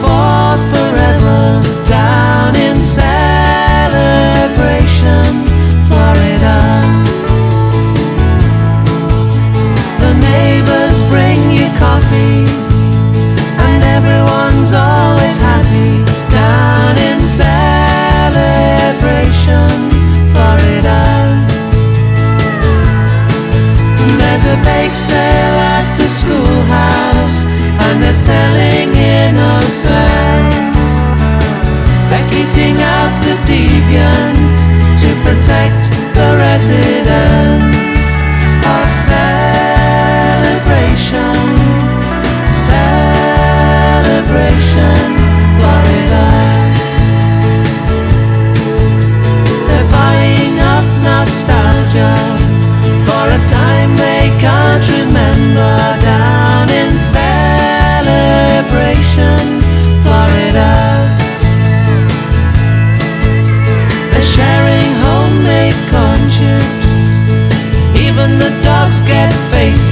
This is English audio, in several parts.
forth forever down in Celebration, Florida. The neighbors bring you coffee, and everyone's always happy down in Celebration, Florida. There's a bake sale at the schoolhouse and they're selling innocence. They're keeping out the deviants to protect the residents.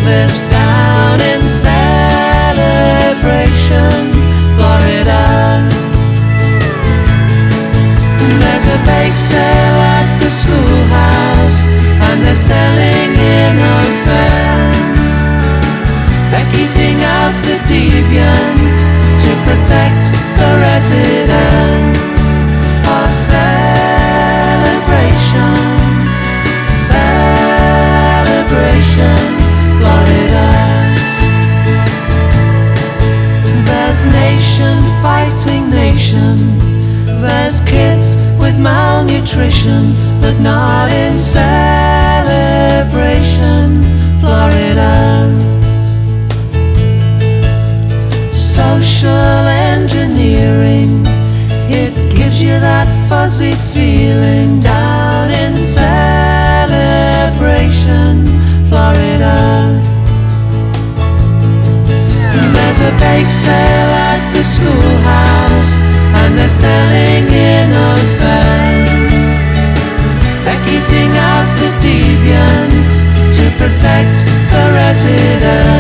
Facelifts down in Celebration, Florida. There's a bake sale at the schoolhouse, and they're selling innocence. They're keeping out the deviants to protect the residents fighting nation. There's kids with malnutrition, but not in Celebration, Florida. Social engineering, it gives you that fuzzy feeling down sale at the schoolhouse, and they're selling innocence. They're keeping out the deviants to protect the residents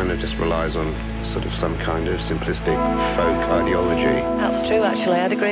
kind of just relies on sort of some kind of simplistic folk ideology. That's true, actually. I'd agree